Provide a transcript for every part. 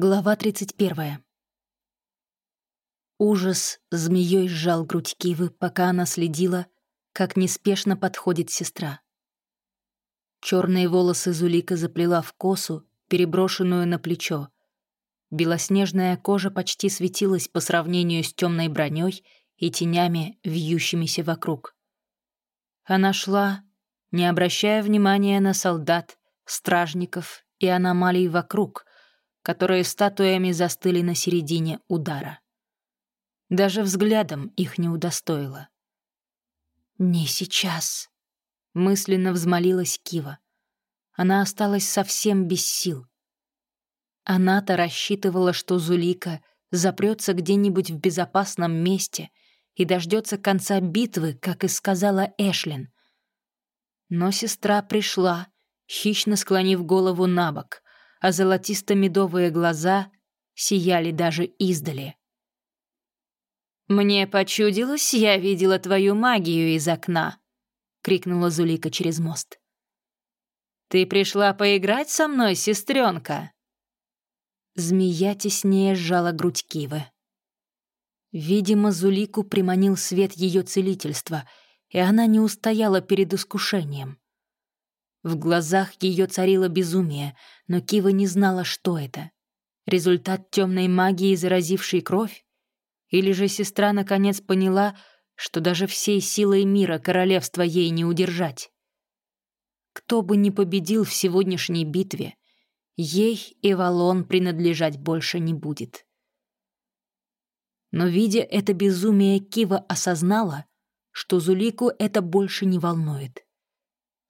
Глава 31. Ужас змеей сжал грудь Кивы, пока она следила, как неспешно подходит сестра. Черные волосы Зулика заплела в косу, переброшенную на плечо. Белоснежная кожа почти светилась по сравнению с темной броней и тенями, вьющимися вокруг. Она шла, не обращая внимания на солдат, стражников и аномалий вокруг, которые статуями застыли на середине удара. Даже взглядом их не удостоило. «Не сейчас», — мысленно взмолилась Кива. Она осталась совсем без сил. Она-то рассчитывала, что Зулика запрется где-нибудь в безопасном месте и дождется конца битвы, как и сказала Эшлин. Но сестра пришла, хищно склонив голову на бок, а золотисто-медовые глаза сияли даже издали. «Мне почудилось, я видела твою магию из окна», — крикнула Зулика через мост. «Ты пришла поиграть со мной, сестренка?» Змея теснее сжала грудь Кивы. Видимо, Зулику приманил свет ее целительства, и она не устояла перед искушением. В глазах ее царило безумие, но Кива не знала, что это. Результат темной магии, заразившей кровь? Или же сестра наконец поняла, что даже всей силой мира королевства ей не удержать? Кто бы ни победил в сегодняшней битве, ей и Валон принадлежать больше не будет. Но, видя это безумие, Кива осознала, что Зулику это больше не волнует.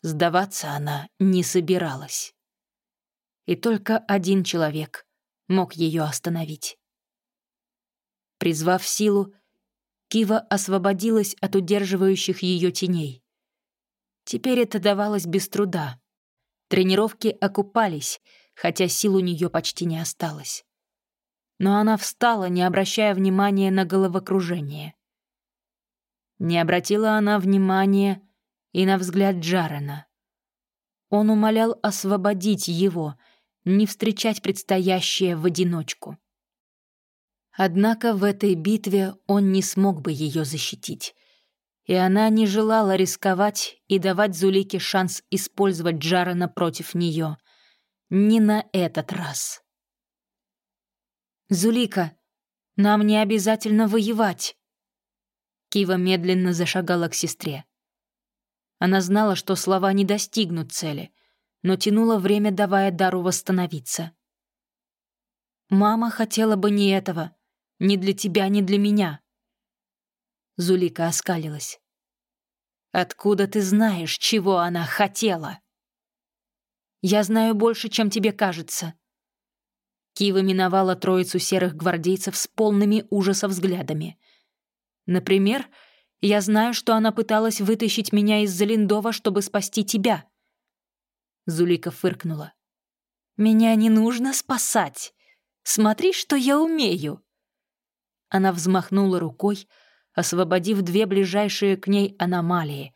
Сдаваться она не собиралась. И только один человек мог ее остановить. Призвав силу, Кива освободилась от удерживающих ее теней. Теперь это давалось без труда. Тренировки окупались, хотя сил у нее почти не осталось. Но она встала, не обращая внимания на головокружение. Не обратила она внимания и на взгляд Джарена. Он умолял освободить его, не встречать предстоящее в одиночку. Однако в этой битве он не смог бы ее защитить, и она не желала рисковать и давать Зулике шанс использовать Джарена против нее. Не на этот раз. «Зулика, нам не обязательно воевать!» Кива медленно зашагала к сестре. Она знала, что слова не достигнут цели, но тянула время, давая дару восстановиться. «Мама хотела бы не этого. Ни для тебя, ни для меня». Зулика оскалилась. «Откуда ты знаешь, чего она хотела?» «Я знаю больше, чем тебе кажется». Кива миновала троицу серых гвардейцев с полными ужаса взглядами. Например, я знаю, что она пыталась вытащить меня из Залиндова, чтобы спасти тебя». Зулика фыркнула. «Меня не нужно спасать. Смотри, что я умею». Она взмахнула рукой, освободив две ближайшие к ней аномалии,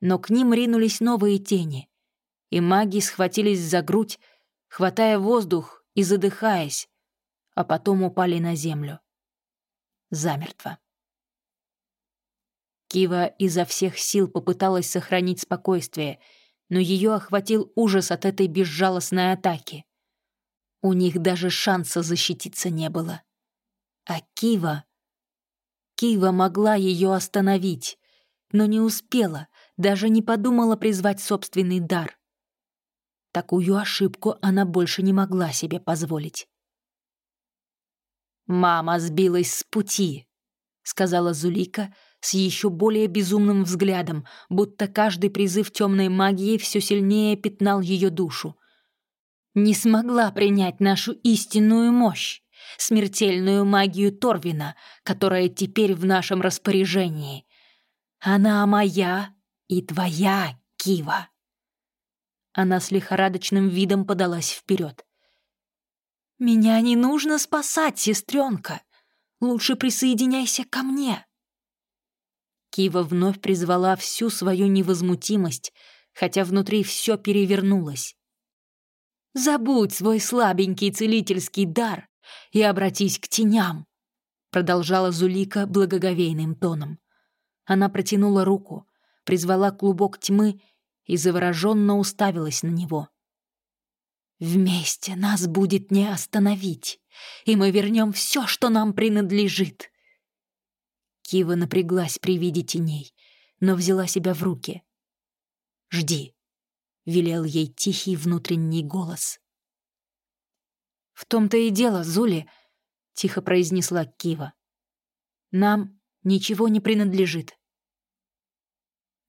но к ним ринулись новые тени, и маги схватились за грудь, хватая воздух и задыхаясь, а потом упали на землю. Замертво. Кива изо всех сил попыталась сохранить спокойствие, но ее охватил ужас от этой безжалостной атаки. У них даже шанса защититься не было. А Кива... Кива могла ее остановить, но не успела, даже не подумала призвать собственный дар. Такую ошибку она больше не могла себе позволить. «Мама сбилась с пути», — сказала Зулика, — с еще более безумным взглядом, будто каждый призыв темной магии все сильнее пятнал ее душу. Не смогла принять нашу истинную мощь, смертельную магию Торвина, которая теперь в нашем распоряжении. Она моя и твоя, Кива. Она с лихорадочным видом подалась вперед. «Меня не нужно спасать, сестренка. Лучше присоединяйся ко мне». Кива вновь призвала всю свою невозмутимость, хотя внутри все перевернулось. «Забудь свой слабенький целительский дар и обратись к теням», — продолжала Зулика благоговейным тоном. Она протянула руку, призвала клубок тьмы и завороженно уставилась на него. «Вместе нас будет не остановить, и мы вернем все, что нам принадлежит». Кива напряглась при виде теней, но взяла себя в руки. «Жди», — велел ей тихий внутренний голос. «В том-то и дело, Зули», — тихо произнесла Кива. «Нам ничего не принадлежит.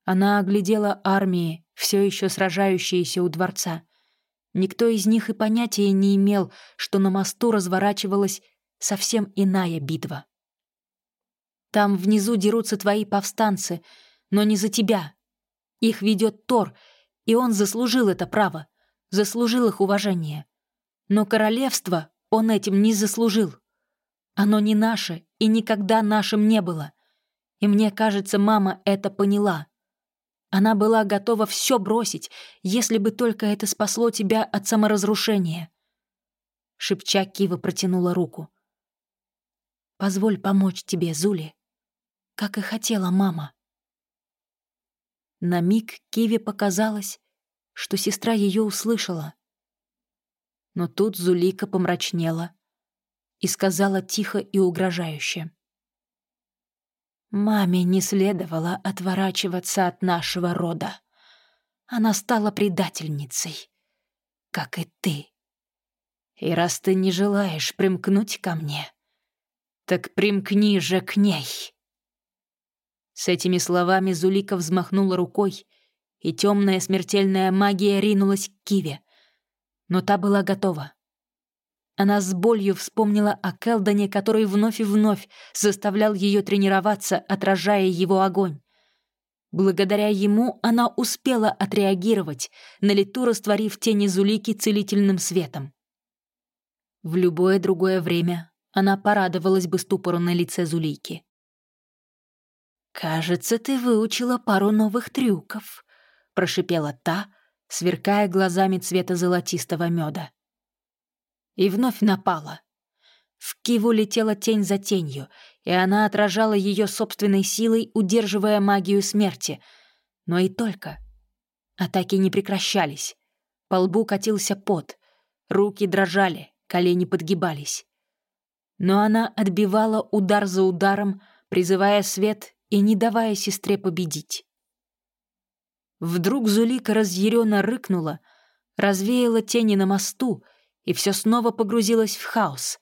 Она оглядела армии, все еще сражающиеся у дворца. Никто из них и понятия не имел, что на мосту разворачивалась совсем иная битва. Там внизу дерутся твои повстанцы, но не за тебя. Их ведет Тор, и он заслужил это право, заслужил их уважение. Но королевство он этим не заслужил. Оно не наше и никогда нашим не было. И мне кажется, мама это поняла. Она была готова все бросить, если бы только это спасло тебя от саморазрушения. Шепча, Кива протянула руку. «Позволь помочь тебе, Зули, как и хотела мама». На миг Киве показалось, что сестра ее услышала. Но тут Зулика помрачнела и сказала тихо и угрожающе. Маме не следовало отворачиваться от нашего рода. Она стала предательницей, как и ты. И раз ты не желаешь примкнуть ко мне, так примкни же к ней. С этими словами Зулика взмахнула рукой, и темная смертельная магия ринулась к Киве. Но та была готова. Она с болью вспомнила о Келдоне, который вновь и вновь заставлял ее тренироваться, отражая его огонь. Благодаря ему она успела отреагировать, на лету растворив тени Зулики целительным светом. В любое другое время она порадовалась бы ступору на лице Зулики. «Кажется, ты выучила пару новых трюков», — прошипела та, сверкая глазами цвета золотистого меда и вновь напала. В Киву летела тень за тенью, и она отражала ее собственной силой, удерживая магию смерти. Но и только. Атаки не прекращались. По лбу катился пот, руки дрожали, колени подгибались. Но она отбивала удар за ударом, призывая свет и не давая сестре победить. Вдруг Зулика разъяренно рыкнула, развеяла тени на мосту — и все снова погрузилось в хаос.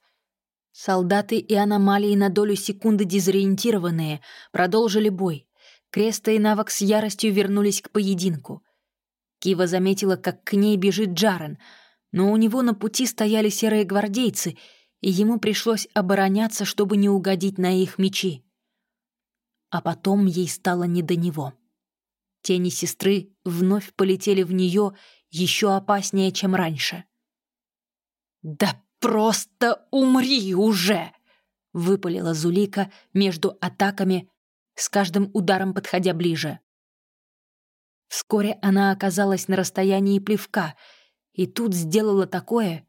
Солдаты и аномалии на долю секунды дезориентированные продолжили бой. Креста и Навок с яростью вернулись к поединку. Кива заметила, как к ней бежит Джарен, но у него на пути стояли серые гвардейцы, и ему пришлось обороняться, чтобы не угодить на их мечи. А потом ей стало не до него. Тени сестры вновь полетели в нее еще опаснее, чем раньше. «Да просто умри уже!» — выпалила Зулика между атаками, с каждым ударом подходя ближе. Вскоре она оказалась на расстоянии плевка, и тут сделала такое,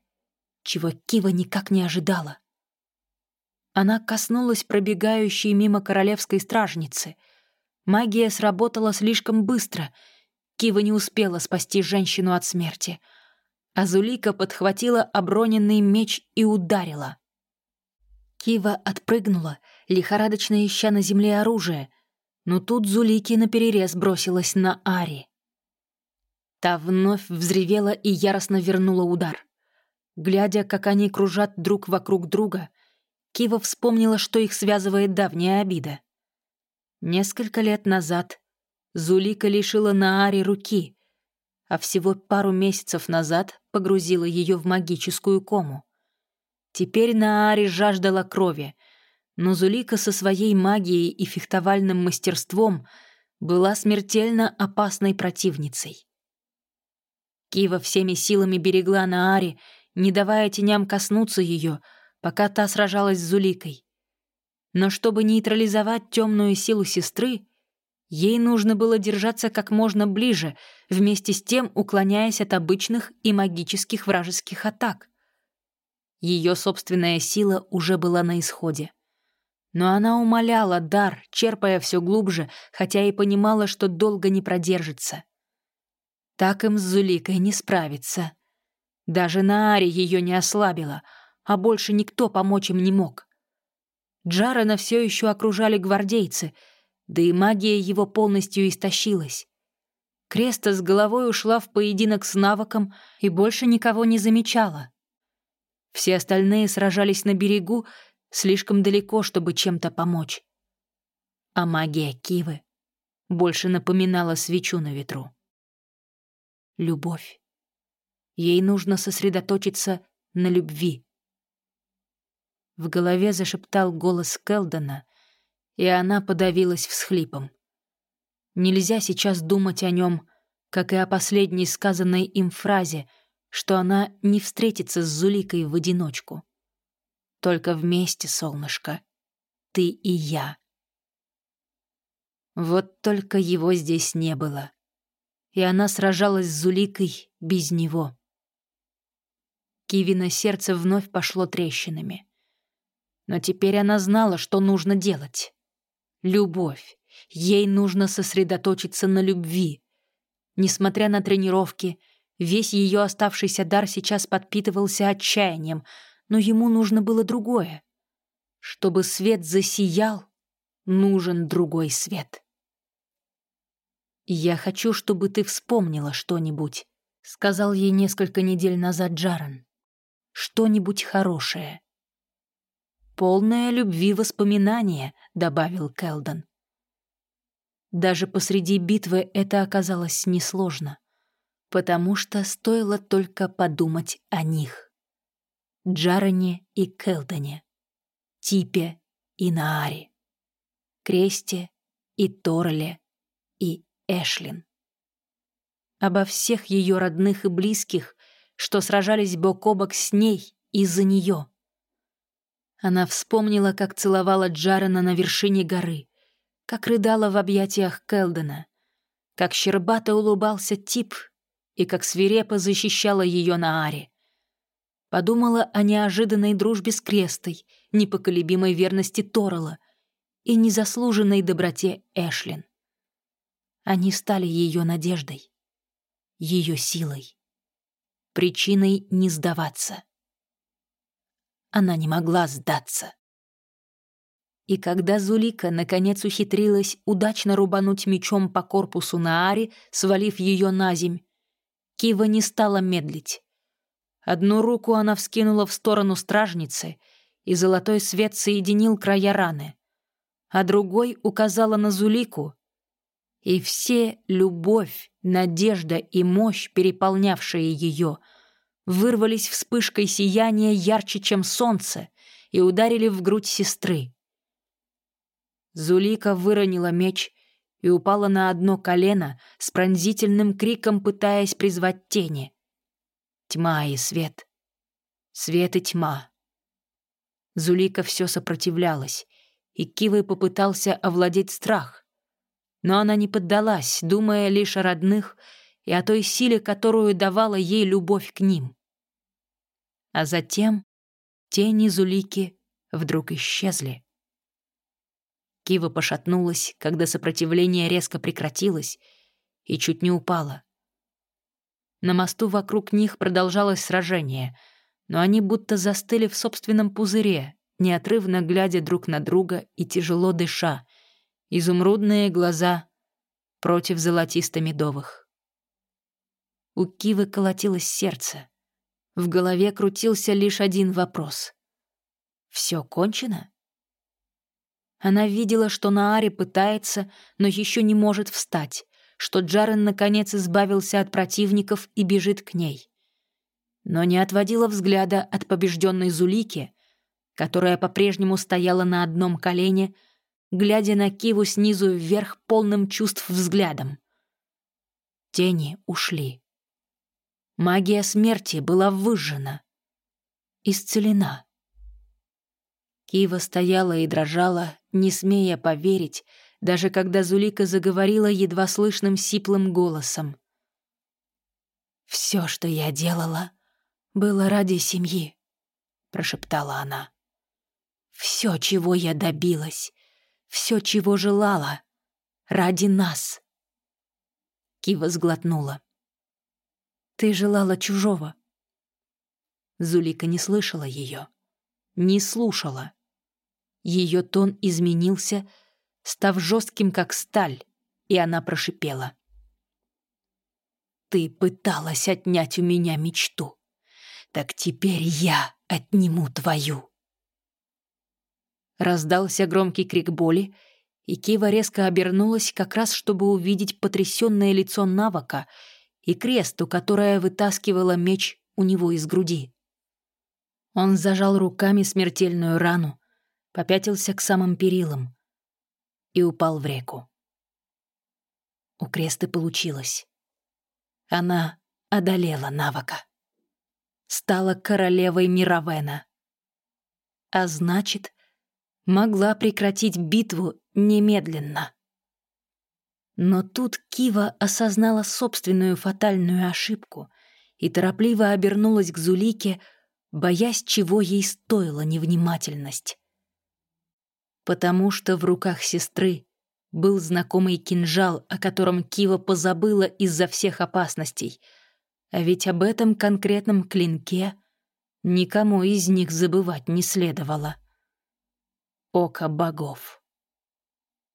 чего Кива никак не ожидала. Она коснулась пробегающей мимо королевской стражницы. Магия сработала слишком быстро. Кива не успела спасти женщину от смерти — Азулика подхватила оброненный меч и ударила. Кива отпрыгнула, лихорадочно ища на земле оружие, но тут Зулики наперерез бросилась на Ари. Та вновь взревела и яростно вернула удар. Глядя, как они кружат друг вокруг друга, Кива вспомнила, что их связывает давняя обида. Несколько лет назад Зулика лишила Наари руки, а всего пару месяцев назад погрузила ее в магическую кому. Теперь Наари жаждала крови, но Зулика со своей магией и фехтовальным мастерством была смертельно опасной противницей. Кива всеми силами берегла Наари, не давая теням коснуться ее, пока та сражалась с Зуликой. Но чтобы нейтрализовать темную силу сестры, Ей нужно было держаться как можно ближе, вместе с тем уклоняясь от обычных и магических вражеских атак. Ее собственная сила уже была на исходе. Но она умоляла дар, черпая все глубже, хотя и понимала, что долго не продержится. Так им с Зуликой не справиться. Даже Наари ее не ослабила, а больше никто помочь им не мог. Джарена все еще окружали гвардейцы, да и магия его полностью истощилась. Креста с головой ушла в поединок с навыком и больше никого не замечала. Все остальные сражались на берегу, слишком далеко, чтобы чем-то помочь. А магия Кивы больше напоминала свечу на ветру. Любовь. Ей нужно сосредоточиться на любви. В голове зашептал голос Келдона, и она подавилась всхлипом. Нельзя сейчас думать о нем, как и о последней сказанной им фразе, что она не встретится с Зуликой в одиночку. Только вместе, солнышко, ты и я. Вот только его здесь не было. И она сражалась с Зуликой без него. Кивина сердце вновь пошло трещинами. Но теперь она знала, что нужно делать. Любовь. Ей нужно сосредоточиться на любви. Несмотря на тренировки, весь ее оставшийся дар сейчас подпитывался отчаянием — но ему нужно было другое. Чтобы свет засиял, нужен другой свет. «Я хочу, чтобы ты вспомнила что-нибудь», — сказал ей несколько недель назад Джаран. «Что-нибудь хорошее». «Полное любви воспоминания», — добавил Келдон. Даже посреди битвы это оказалось несложно, потому что стоило только подумать о них. Джароне и Келдоне, Типе и Нааре, Кресте и Торле и Эшлин. Обо всех ее родных и близких, что сражались бок о бок с ней из-за нее. Она вспомнила, как целовала Джарена на вершине горы, как рыдала в объятиях Келдена, как щербато улыбался Тип и как свирепо защищала ее на Аре. Подумала о неожиданной дружбе с Крестой, непоколебимой верности Торола и незаслуженной доброте Эшлин. Они стали ее надеждой, ее силой, причиной не сдаваться. Она не могла сдаться. И когда Зулика наконец ухитрилась удачно рубануть мечом по корпусу Наари, свалив ее на земь, Кива не стала медлить. Одну руку она вскинула в сторону стражницы, и золотой свет соединил края раны, а другой указала на Зулику, и все любовь, надежда и мощь, переполнявшие ее, вырвались вспышкой сияния ярче, чем солнце, и ударили в грудь сестры. Зулика выронила меч и упала на одно колено с пронзительным криком, пытаясь призвать тени — Тьма и свет. Свет и тьма. Зулика все сопротивлялась, и Кивой попытался овладеть страх. Но она не поддалась, думая лишь о родных и о той силе, которую давала ей любовь к ним. А затем тени Зулики вдруг исчезли. Кива пошатнулась, когда сопротивление резко прекратилось, и чуть не упала. На мосту вокруг них продолжалось сражение, но они будто застыли в собственном пузыре, неотрывно глядя друг на друга и тяжело дыша, изумрудные глаза против золотисто-медовых. У Кивы колотилось сердце. В голове крутился лишь один вопрос. «Все кончено?» Она видела, что Наари пытается, но еще не может встать что Джарен наконец избавился от противников и бежит к ней. Но не отводила взгляда от побежденной Зулики, которая по-прежнему стояла на одном колене, глядя на Киву снизу вверх полным чувств взглядом. Тени ушли. Магия смерти была выжжена, исцелена. Кива стояла и дрожала, не смея поверить, даже когда Зулика заговорила едва слышным сиплым голосом. «Все, что я делала, было ради семьи. прошептала она. Все, чего я добилась, все, чего желала, ради нас. Кива сглотнула. Ты желала чужого. Зулика не слышала ее, не слушала. Ее тон изменился, став жестким, как сталь, и она прошипела. «Ты пыталась отнять у меня мечту. Так теперь я отниму твою». Раздался громкий крик боли, и Кива резко обернулась как раз, чтобы увидеть потрясенное лицо Навака и кресту, которая вытаскивала меч у него из груди. Он зажал руками смертельную рану, попятился к самым перилам и упал в реку. У кресты получилось. Она одолела Навака. Стала королевой Мировена. А значит, могла прекратить битву немедленно. Но тут Кива осознала собственную фатальную ошибку и торопливо обернулась к Зулике, боясь, чего ей стоила невнимательность. Потому что в руках сестры был знакомый кинжал, о котором Кива позабыла из-за всех опасностей. А ведь об этом конкретном клинке никому из них забывать не следовало. Око богов.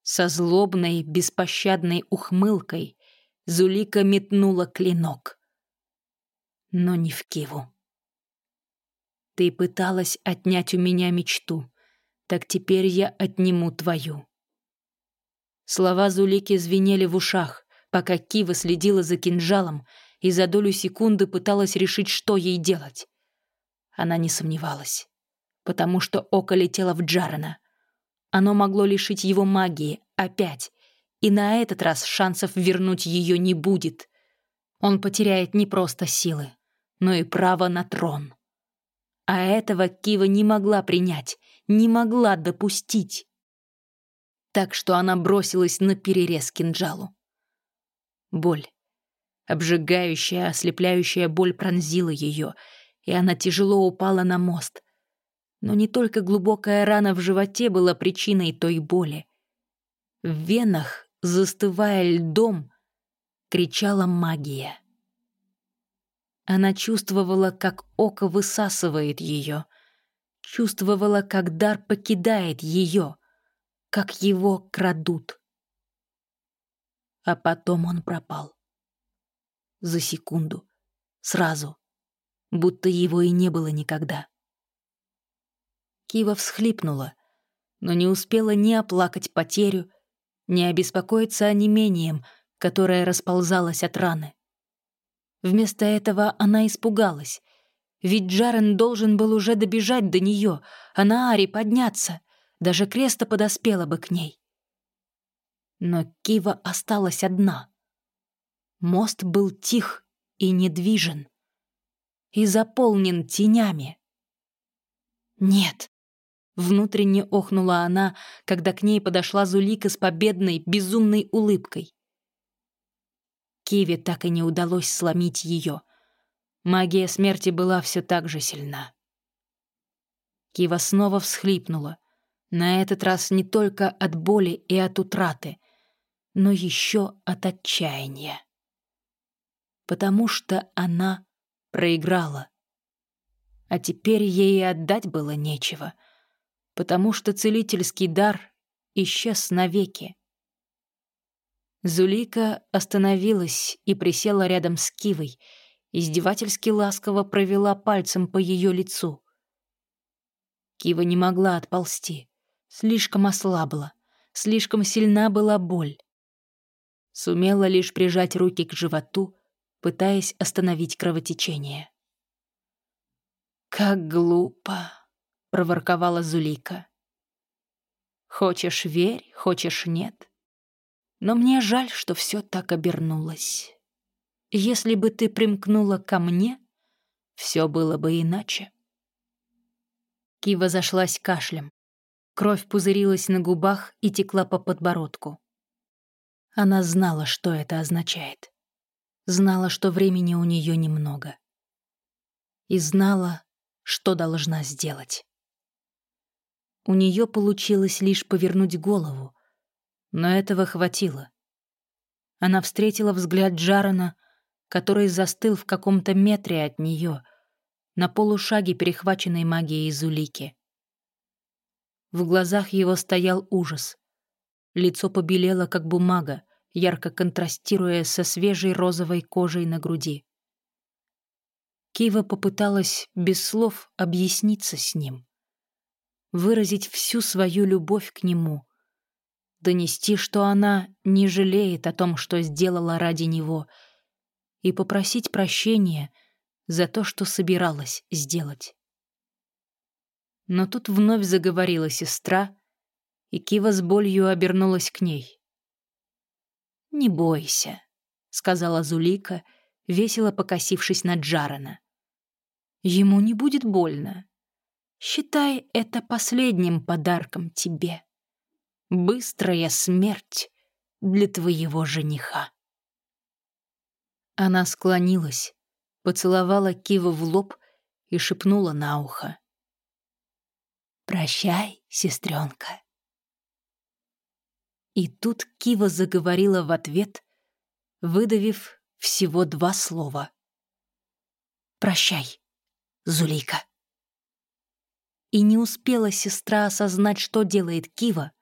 Со злобной, беспощадной ухмылкой Зулика метнула клинок. Но не в Киву. Ты пыталась отнять у меня мечту, так теперь я отниму твою. Слова Зулики звенели в ушах, пока Кива следила за кинжалом и за долю секунды пыталась решить, что ей делать. Она не сомневалась, потому что око летело в Джарена. Оно могло лишить его магии опять, и на этот раз шансов вернуть ее не будет. Он потеряет не просто силы, но и право на трон. А этого Кива не могла принять, не могла допустить. Так что она бросилась на перерез кинжалу. Боль. Обжигающая, ослепляющая боль пронзила ее, и она тяжело упала на мост. Но не только глубокая рана в животе была причиной той боли. В венах, застывая льдом, кричала магия. Она чувствовала, как око высасывает ее. Чувствовала, как дар покидает ее, как его крадут. А потом он пропал. За секунду. Сразу. Будто его и не было никогда. Кива всхлипнула, но не успела ни оплакать потерю, ни обеспокоиться онемением, которое расползалось от раны. Вместо этого она испугалась. Ведь Джарен должен был уже добежать до нее, а на Ари подняться. Даже Креста подоспела бы к ней. Но Кива осталась одна. Мост был тих и недвижен. И заполнен тенями. «Нет», — внутренне охнула она, когда к ней подошла Зулика с победной, безумной улыбкой. Киве так и не удалось сломить ее. Магия смерти была все так же сильна. Кива снова всхлипнула. На этот раз не только от боли и от утраты, но еще от отчаяния. Потому что она проиграла. А теперь ей и отдать было нечего, потому что целительский дар исчез навеки. Зулика остановилась и присела рядом с Кивой, издевательски ласково провела пальцем по ее лицу. Кива не могла отползти, слишком ослабла, слишком сильна была боль. Сумела лишь прижать руки к животу, пытаясь остановить кровотечение. «Как глупо!» — проворковала Зулика. «Хочешь — верь, хочешь — нет. Но мне жаль, что все так обернулось. Если бы ты примкнула ко мне, все было бы иначе. Кива зашлась кашлем. Кровь пузырилась на губах и текла по подбородку. Она знала, что это означает. Знала, что времени у нее немного. И знала, что должна сделать. У нее получилось лишь повернуть голову, но этого хватило. Она встретила взгляд Джарана, который застыл в каком-то метре от нее, на полушаге перехваченной магией Зулики. В глазах его стоял ужас. Лицо побелело, как бумага, ярко контрастируя со свежей розовой кожей на груди. Кива попыталась без слов объясниться с ним, выразить всю свою любовь к нему, донести, что она не жалеет о том, что сделала ради него, и попросить прощения за то, что собиралась сделать. Но тут вновь заговорила сестра, и Кива с болью обернулась к ней. «Не бойся», — сказала Зулика, весело покосившись на Джарена. «Ему не будет больно. Считай это последним подарком тебе. Быстрая смерть для твоего жениха». Она склонилась, поцеловала Кива в лоб и шепнула на ухо. «Прощай, сестренка». И тут Кива заговорила в ответ, выдавив всего два слова. «Прощай, Зулейка». И не успела сестра осознать, что делает Кива,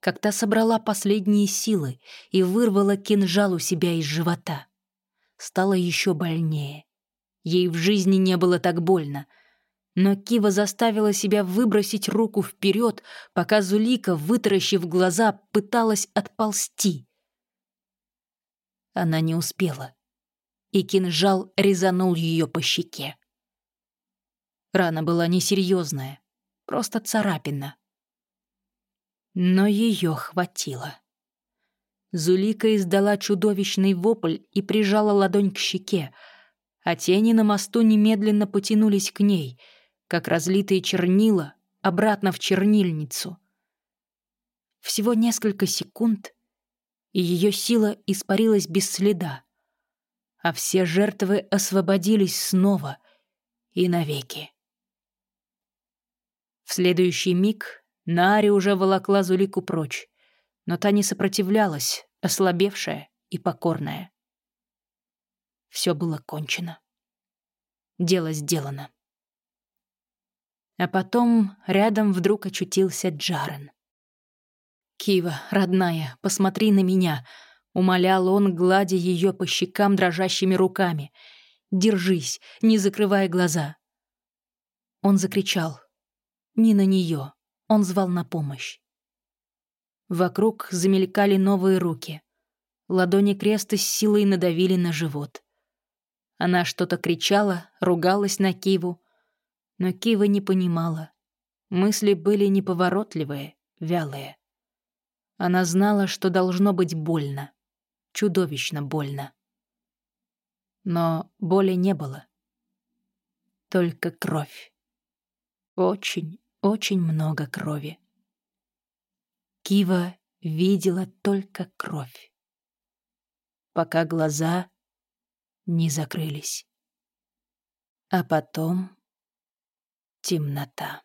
как та собрала последние силы и вырвала кинжал у себя из живота. Стало еще больнее. Ей в жизни не было так больно — но Кива заставила себя выбросить руку вперед, пока Зулика, вытаращив глаза, пыталась отползти. Она не успела, и кинжал резанул ее по щеке. Рана была несерьезная, просто царапина. Но ее хватило. Зулика издала чудовищный вопль и прижала ладонь к щеке, а тени на мосту немедленно потянулись к ней — как разлитые чернила, обратно в чернильницу. Всего несколько секунд, и ее сила испарилась без следа, а все жертвы освободились снова и навеки. В следующий миг Нари уже волокла Зулику прочь, но та не сопротивлялась, ослабевшая и покорная. Все было кончено. Дело сделано. А потом рядом вдруг очутился Джарен. «Кива, родная, посмотри на меня», — умолял он, гладя ее по щекам дрожащими руками. «Держись, не закрывай глаза». Он закричал. Не на нее. Он звал на помощь. Вокруг замелькали новые руки. Ладони креста с силой надавили на живот. Она что-то кричала, ругалась на Киву, но Кива не понимала. Мысли были неповоротливые, вялые. Она знала, что должно быть больно. Чудовищно больно. Но боли не было. Только кровь. Очень, очень много крови. Кива видела только кровь. Пока глаза не закрылись. А потом темнота.